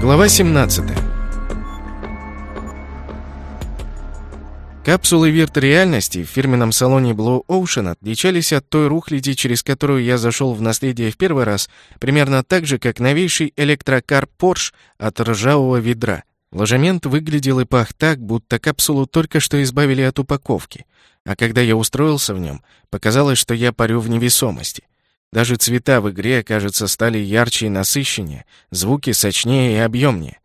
Глава 17 Капсулы вирт-реальности в фирменном салоне Blue Ocean отличались от той рухляди, через которую я зашел в наследие в первый раз, примерно так же, как новейший электрокар Porsche от ржавого ведра. Ложемент выглядел и пах так, будто капсулу только что избавили от упаковки. А когда я устроился в нем, показалось, что я парю в невесомости. Даже цвета в игре, кажется, стали ярче и насыщеннее, звуки сочнее и объемнее.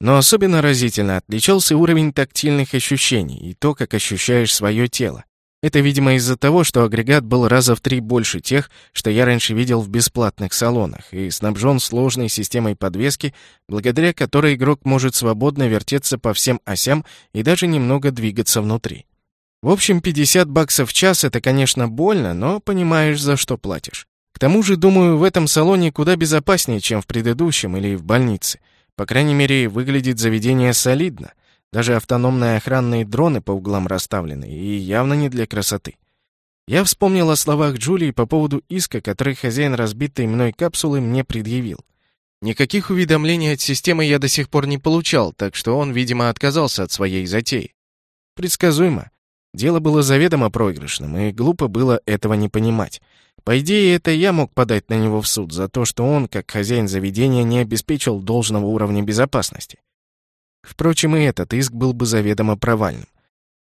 Но особенно разительно отличался уровень тактильных ощущений и то, как ощущаешь свое тело. Это, видимо, из-за того, что агрегат был раза в три больше тех, что я раньше видел в бесплатных салонах, и снабжен сложной системой подвески, благодаря которой игрок может свободно вертеться по всем осям и даже немного двигаться внутри. В общем, 50 баксов в час — это, конечно, больно, но понимаешь, за что платишь. К тому же, думаю, в этом салоне куда безопаснее, чем в предыдущем или в больнице. По крайней мере, выглядит заведение солидно. Даже автономные охранные дроны по углам расставлены, и явно не для красоты. Я вспомнил о словах Джулии по поводу иска, который хозяин разбитой мной капсулы мне предъявил. Никаких уведомлений от системы я до сих пор не получал, так что он, видимо, отказался от своей затеи. Предсказуемо. Дело было заведомо проигрышным, и глупо было этого не понимать. По идее, это я мог подать на него в суд за то, что он, как хозяин заведения, не обеспечил должного уровня безопасности. Впрочем, и этот иск был бы заведомо провальным.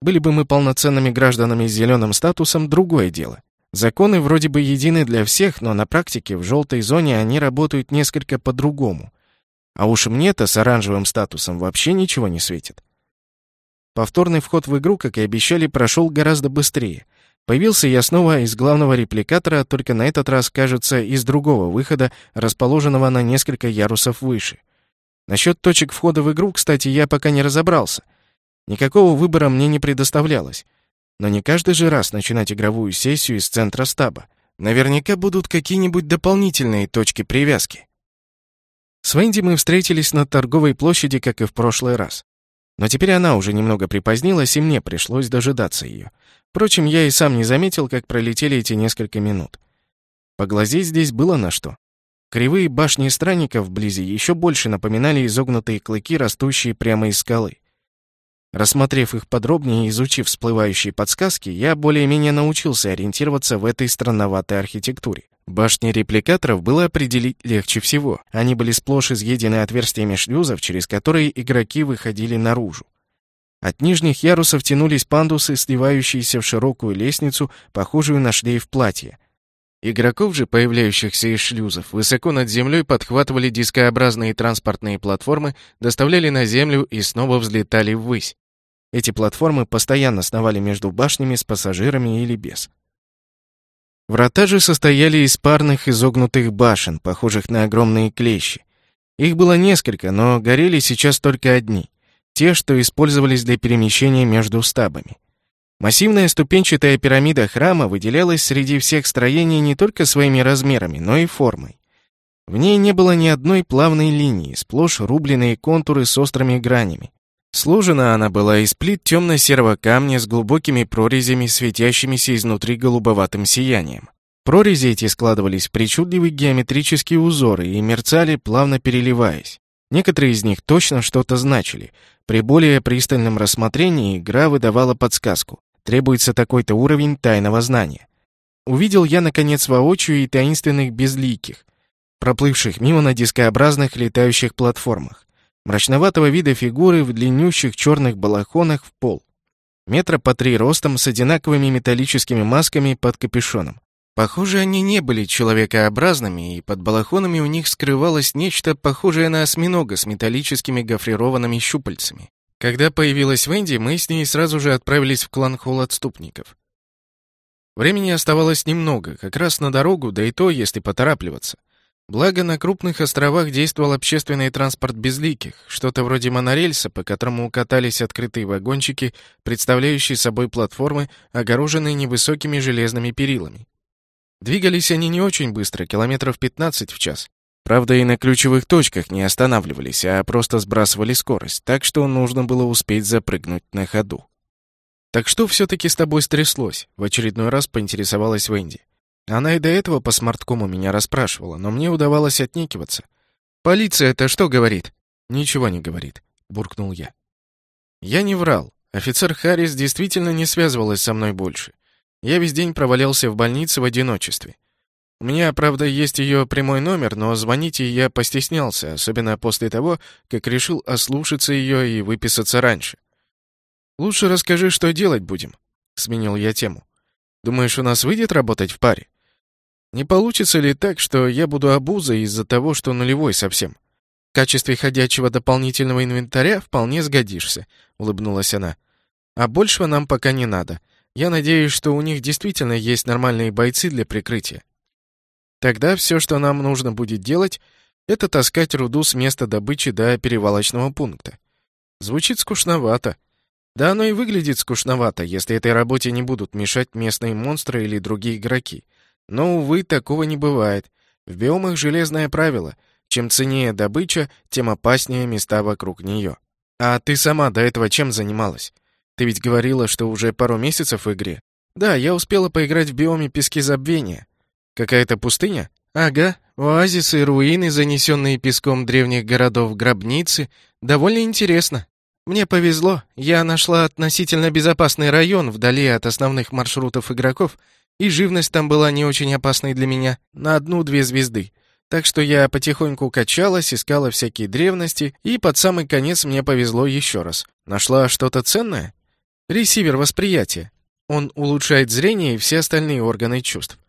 Были бы мы полноценными гражданами с зеленым статусом, другое дело. Законы вроде бы едины для всех, но на практике в желтой зоне они работают несколько по-другому. А уж мне-то с оранжевым статусом вообще ничего не светит. Повторный вход в игру, как и обещали, прошел гораздо быстрее. Появился я снова из главного репликатора, только на этот раз, кажется, из другого выхода, расположенного на несколько ярусов выше. Насчет точек входа в игру, кстати, я пока не разобрался. Никакого выбора мне не предоставлялось. Но не каждый же раз начинать игровую сессию из центра стаба. Наверняка будут какие-нибудь дополнительные точки привязки. С Венди мы встретились на торговой площади, как и в прошлый раз. Но теперь она уже немного припозднилась, и мне пришлось дожидаться ее. Впрочем, я и сам не заметил, как пролетели эти несколько минут. Поглазеть здесь было на что. Кривые башни странников вблизи еще больше напоминали изогнутые клыки, растущие прямо из скалы. Рассмотрев их подробнее и изучив всплывающие подсказки, я более-менее научился ориентироваться в этой странноватой архитектуре. Башни репликаторов было определить легче всего. Они были сплошь изъедены отверстиями шлюзов, через которые игроки выходили наружу. От нижних ярусов тянулись пандусы, сливающиеся в широкую лестницу, похожую на шлейф платья. Игроков же, появляющихся из шлюзов, высоко над землей подхватывали дискообразные транспортные платформы, доставляли на землю и снова взлетали ввысь. Эти платформы постоянно сновали между башнями с пассажирами или без. Врата же состояли из парных изогнутых башен, похожих на огромные клещи. Их было несколько, но горели сейчас только одни. Те, что использовались для перемещения между стабами. Массивная ступенчатая пирамида храма выделялась среди всех строений не только своими размерами, но и формой. В ней не было ни одной плавной линии, сплошь рубленные контуры с острыми гранями. Сложена она была из плит темно-серого камня с глубокими прорезями, светящимися изнутри голубоватым сиянием. Прорези эти складывались в причудливые геометрические узоры и мерцали, плавно переливаясь. Некоторые из них точно что-то значили. При более пристальном рассмотрении игра выдавала подсказку. Требуется такой-то уровень тайного знания. Увидел я, наконец, воочию и таинственных безликих, проплывших мимо на дискообразных летающих платформах мрачноватого вида фигуры в длиннющих черных балахонах в пол. Метра по три ростом с одинаковыми металлическими масками под капюшоном. Похоже, они не были человекообразными, и под балахонами у них скрывалось нечто похожее на осьминога с металлическими гофрированными щупальцами. Когда появилась Венди, мы с ней сразу же отправились в клан Холл отступников. Времени оставалось немного, как раз на дорогу, да и то, если поторапливаться. Благо, на крупных островах действовал общественный транспорт безликих, что-то вроде монорельса, по которому катались открытые вагончики, представляющие собой платформы, огороженные невысокими железными перилами. Двигались они не очень быстро, километров 15 в час. Правда, и на ключевых точках не останавливались, а просто сбрасывали скорость, так что нужно было успеть запрыгнуть на ходу. «Так что все-таки с тобой стряслось?» — в очередной раз поинтересовалась Венди. Она и до этого по смарткому меня расспрашивала, но мне удавалось отнекиваться. «Полиция-то что говорит?» «Ничего не говорит», — буркнул я. Я не врал. Офицер Харрис действительно не связывалась со мной больше. Я весь день провалялся в больнице в одиночестве. У меня, правда, есть ее прямой номер, но звонить ей я постеснялся, особенно после того, как решил ослушаться ее и выписаться раньше. «Лучше расскажи, что делать будем», — сменил я тему. «Думаешь, у нас выйдет работать в паре? Не получится ли так, что я буду обузой из-за того, что нулевой совсем? В качестве ходячего дополнительного инвентаря вполне сгодишься», — улыбнулась она. «А большего нам пока не надо. Я надеюсь, что у них действительно есть нормальные бойцы для прикрытия. Тогда все, что нам нужно будет делать, это таскать руду с места добычи до перевалочного пункта. Звучит скучновато. Да оно и выглядит скучновато, если этой работе не будут мешать местные монстры или другие игроки. Но, увы, такого не бывает. В биомах железное правило. Чем ценнее добыча, тем опаснее места вокруг нее. А ты сама до этого чем занималась? Ты ведь говорила, что уже пару месяцев в игре. Да, я успела поиграть в биоме Пески Забвения. Какая-то пустыня? Ага, оазисы руины, занесенные песком древних городов гробницы. Довольно интересно. Мне повезло, я нашла относительно безопасный район вдали от основных маршрутов игроков, и живность там была не очень опасной для меня, на одну-две звезды. Так что я потихоньку качалась, искала всякие древности, и под самый конец мне повезло еще раз. Нашла что-то ценное? Ресивер восприятия. Он улучшает зрение и все остальные органы чувств.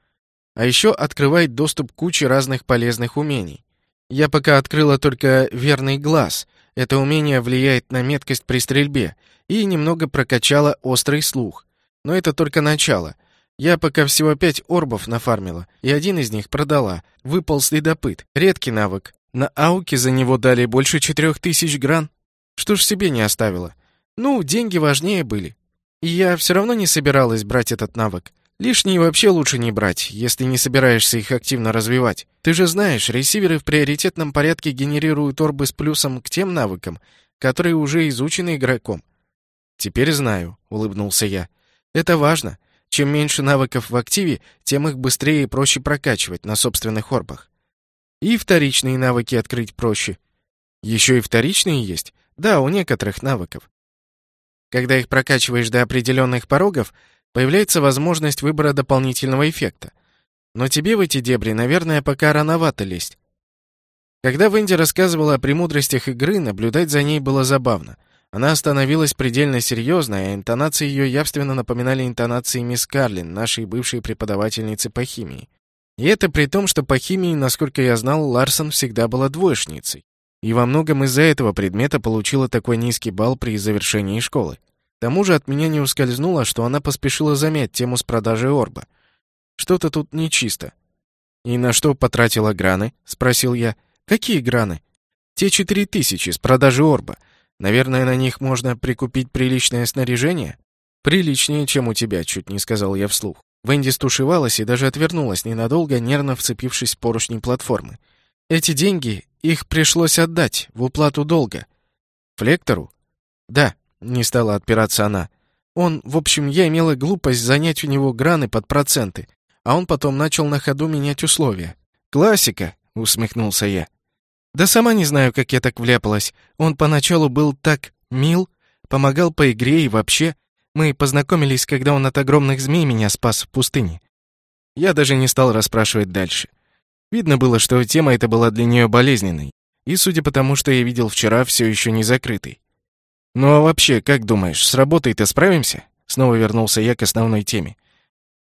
А еще открывает доступ к куче разных полезных умений. Я пока открыла только верный глаз. Это умение влияет на меткость при стрельбе и немного прокачала острый слух. Но это только начало. Я пока всего пять орбов нафармила, и один из них продала. Выпал следопыт. Редкий навык. На ауке за него дали больше четырех тысяч гран. Что ж себе не оставила? Ну, деньги важнее были. И я все равно не собиралась брать этот навык. Лишние вообще лучше не брать, если не собираешься их активно развивать. Ты же знаешь, ресиверы в приоритетном порядке генерируют орбы с плюсом к тем навыкам, которые уже изучены игроком. Теперь знаю, улыбнулся я. Это важно. Чем меньше навыков в активе, тем их быстрее и проще прокачивать на собственных орбах. И вторичные навыки открыть проще. Еще и вторичные есть? Да, у некоторых навыков. Когда их прокачиваешь до определенных порогов, появляется возможность выбора дополнительного эффекта. Но тебе в эти дебри, наверное, пока рановато лезть. Когда Венди рассказывала о премудростях игры, наблюдать за ней было забавно. Она становилась предельно серьезной, а интонации ее явственно напоминали интонации мисс Карлин, нашей бывшей преподавательницы по химии. И это при том, что по химии, насколько я знал, Ларсон всегда была двоечницей. И во многом из-за этого предмета получила такой низкий балл при завершении школы. К тому же от меня не ускользнуло, что она поспешила замять тему с продажей орба. Что-то тут нечисто. «И на что потратила граны?» — спросил я. «Какие граны?» «Те четыре тысячи с продажи орба. Наверное, на них можно прикупить приличное снаряжение?» «Приличнее, чем у тебя», — чуть не сказал я вслух. Венди стушевалась и даже отвернулась ненадолго, нервно вцепившись в поручни платформы. «Эти деньги, их пришлось отдать в уплату долга». «Флектору?» «Да», не стала отпираться она. Он, в общем, я имела глупость занять у него граны под проценты, а он потом начал на ходу менять условия. «Классика», — усмехнулся я. «Да сама не знаю, как я так вляпалась. Он поначалу был так мил, помогал по игре и вообще. Мы познакомились, когда он от огромных змей меня спас в пустыне. Я даже не стал расспрашивать дальше. Видно было, что тема эта была для нее болезненной, и, судя по тому, что я видел вчера, все еще не закрытой. «Ну а вообще, как думаешь, с работой-то справимся?» Снова вернулся я к основной теме.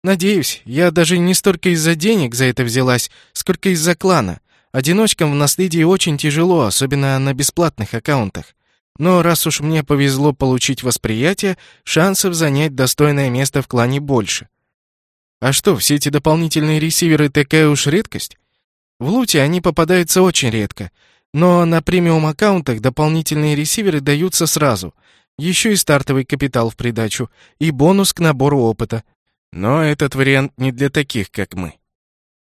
«Надеюсь, я даже не столько из-за денег за это взялась, сколько из-за клана. Одиночкам в наследии очень тяжело, особенно на бесплатных аккаунтах. Но раз уж мне повезло получить восприятие, шансов занять достойное место в клане больше. А что, все эти дополнительные ресиверы такая уж редкость? В луте они попадаются очень редко, но на премиум-аккаунтах дополнительные ресиверы даются сразу. Еще и стартовый капитал в придачу, и бонус к набору опыта. Но этот вариант не для таких, как мы.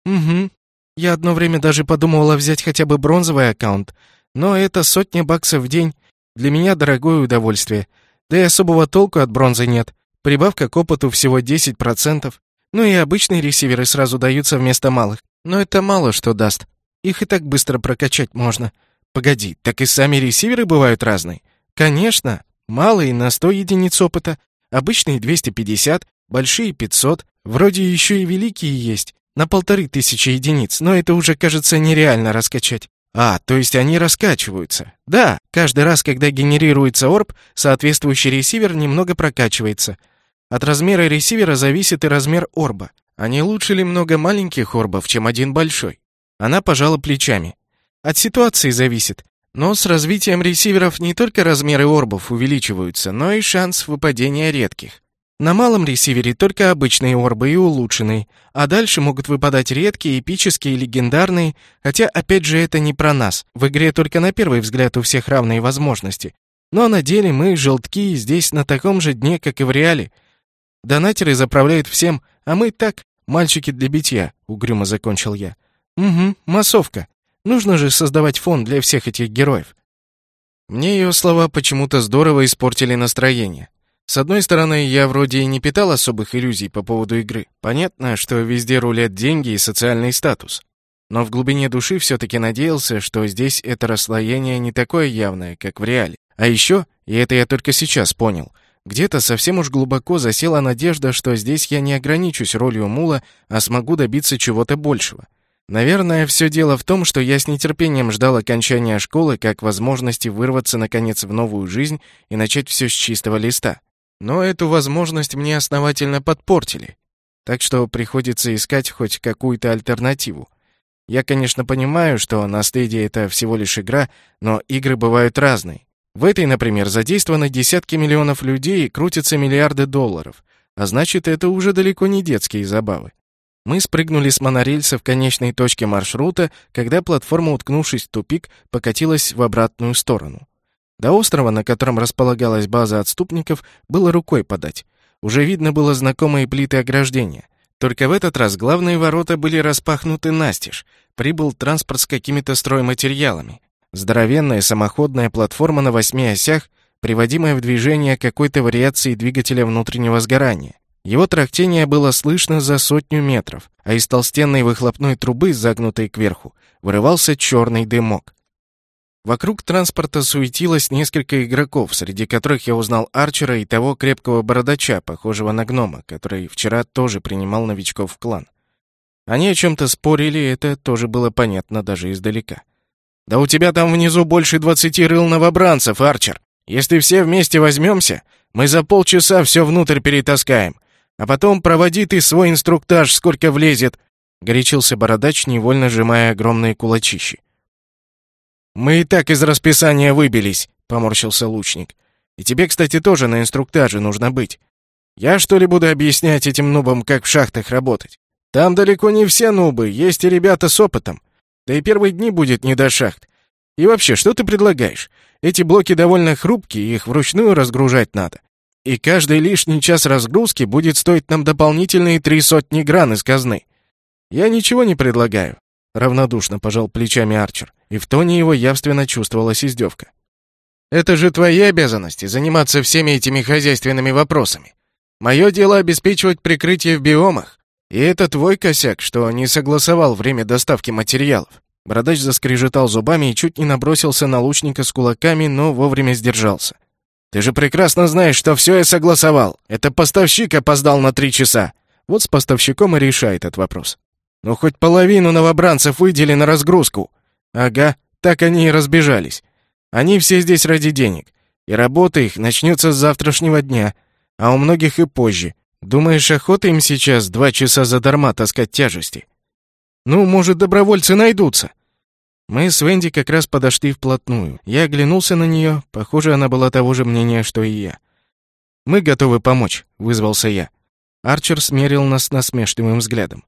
Угу. Я одно время даже подумывала взять хотя бы бронзовый аккаунт, но это сотня баксов в день. Для меня дорогое удовольствие. Да и особого толку от бронзы нет. Прибавка к опыту всего 10%. Ну и обычные ресиверы сразу даются вместо малых. Но это мало что даст. Их и так быстро прокачать можно. Погоди, так и сами ресиверы бывают разные? Конечно. Малые на 100 единиц опыта, обычные 250, большие 500, вроде еще и великие есть, на полторы тысячи единиц, но это уже, кажется, нереально раскачать. А, то есть они раскачиваются. Да, каждый раз, когда генерируется орб, соответствующий ресивер немного прокачивается. От размера ресивера зависит и размер орба. А не лучше ли много маленьких орбов, чем один большой? Она пожала плечами. От ситуации зависит. Но с развитием ресиверов не только размеры орбов увеличиваются, но и шанс выпадения редких. На малом ресивере только обычные орбы и улучшенные, а дальше могут выпадать редкие, эпические, легендарные, хотя опять же это не про нас. В игре только на первый взгляд у всех равные возможности. Но на деле мы, желтки, здесь на таком же дне, как и в реале. Донатеры заправляют всем, а мы так, мальчики для битья, угрюмо закончил я. Угу, массовка. Нужно же создавать фон для всех этих героев. Мне ее слова почему-то здорово испортили настроение. С одной стороны, я вроде и не питал особых иллюзий по поводу игры. Понятно, что везде рулят деньги и социальный статус. Но в глубине души все-таки надеялся, что здесь это расслоение не такое явное, как в реале. А еще, и это я только сейчас понял, где-то совсем уж глубоко засела надежда, что здесь я не ограничусь ролью мула, а смогу добиться чего-то большего. Наверное, все дело в том, что я с нетерпением ждал окончания школы как возможности вырваться, наконец, в новую жизнь и начать все с чистого листа. Но эту возможность мне основательно подпортили. Так что приходится искать хоть какую-то альтернативу. Я, конечно, понимаю, что наследие — это всего лишь игра, но игры бывают разные. В этой, например, задействованы десятки миллионов людей и крутятся миллиарды долларов. А значит, это уже далеко не детские забавы. Мы спрыгнули с монорельса в конечной точке маршрута, когда платформа, уткнувшись в тупик, покатилась в обратную сторону. До острова, на котором располагалась база отступников, было рукой подать. Уже видно было знакомые плиты ограждения. Только в этот раз главные ворота были распахнуты настежь. Прибыл транспорт с какими-то стройматериалами. Здоровенная самоходная платформа на восьми осях, приводимая в движение какой-то вариацией двигателя внутреннего сгорания. Его трактение было слышно за сотню метров, а из толстенной выхлопной трубы, загнутой кверху, вырывался черный дымок. Вокруг транспорта суетилось несколько игроков, среди которых я узнал Арчера и того крепкого бородача, похожего на гнома, который вчера тоже принимал новичков в клан. Они о чем-то спорили, это тоже было понятно даже издалека. «Да у тебя там внизу больше двадцати рыл новобранцев, Арчер! Если все вместе возьмемся, мы за полчаса все внутрь перетаскаем, а потом проводи ты свой инструктаж, сколько влезет!» — горячился бородач, невольно сжимая огромные кулачищи. «Мы и так из расписания выбились», — поморщился лучник. «И тебе, кстати, тоже на инструктаже нужно быть. Я, что ли, буду объяснять этим нубам, как в шахтах работать? Там далеко не все нубы, есть и ребята с опытом. Да и первые дни будет не до шахт. И вообще, что ты предлагаешь? Эти блоки довольно хрупкие, их вручную разгружать надо. И каждый лишний час разгрузки будет стоить нам дополнительные три сотни гран из казны. Я ничего не предлагаю. Равнодушно пожал плечами Арчер, и в тоне его явственно чувствовалась издевка. «Это же твои обязанности — заниматься всеми этими хозяйственными вопросами. Мое дело — обеспечивать прикрытие в биомах. И это твой косяк, что не согласовал время доставки материалов». Бородач заскрежетал зубами и чуть не набросился на лучника с кулаками, но вовремя сдержался. «Ты же прекрасно знаешь, что все я согласовал. Это поставщик опоздал на три часа. Вот с поставщиком и решает этот вопрос. Ну, хоть половину новобранцев выдели на разгрузку. Ага, так они и разбежались. Они все здесь ради денег. И работа их начнется с завтрашнего дня, а у многих и позже. Думаешь, охота им сейчас два часа задарма таскать тяжести? Ну, может, добровольцы найдутся. Мы с Венди как раз подошли вплотную. Я оглянулся на нее. Похоже, она была того же мнения, что и я. «Мы готовы помочь», — вызвался я. Арчер смерил нас насмешливым взглядом.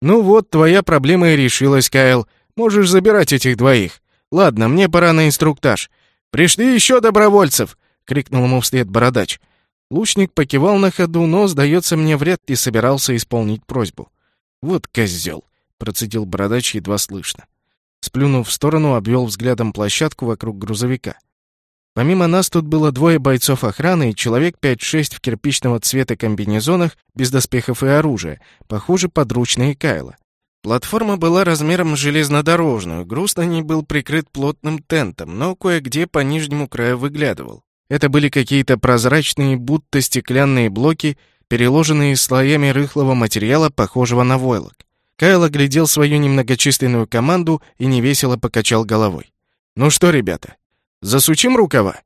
«Ну вот, твоя проблема и решилась, Кайл. Можешь забирать этих двоих. Ладно, мне пора на инструктаж. Пришли еще добровольцев!» — крикнул ему вслед бородач. Лучник покивал на ходу, но, сдается мне, вряд ли собирался исполнить просьбу. «Вот козел!» — процедил бородач едва слышно. Сплюнув в сторону, обвел взглядом площадку вокруг грузовика. Помимо нас тут было двое бойцов охраны и человек 5-6 в кирпичного цвета комбинезонах, без доспехов и оружия, похоже, подручные Кайла. Платформа была размером железнодорожную, груз на ней был прикрыт плотным тентом, но кое-где по нижнему краю выглядывал. Это были какие-то прозрачные, будто стеклянные блоки, переложенные слоями рыхлого материала, похожего на войлок. Кайл оглядел свою немногочисленную команду и невесело покачал головой. «Ну что, ребята, засучим рукава?»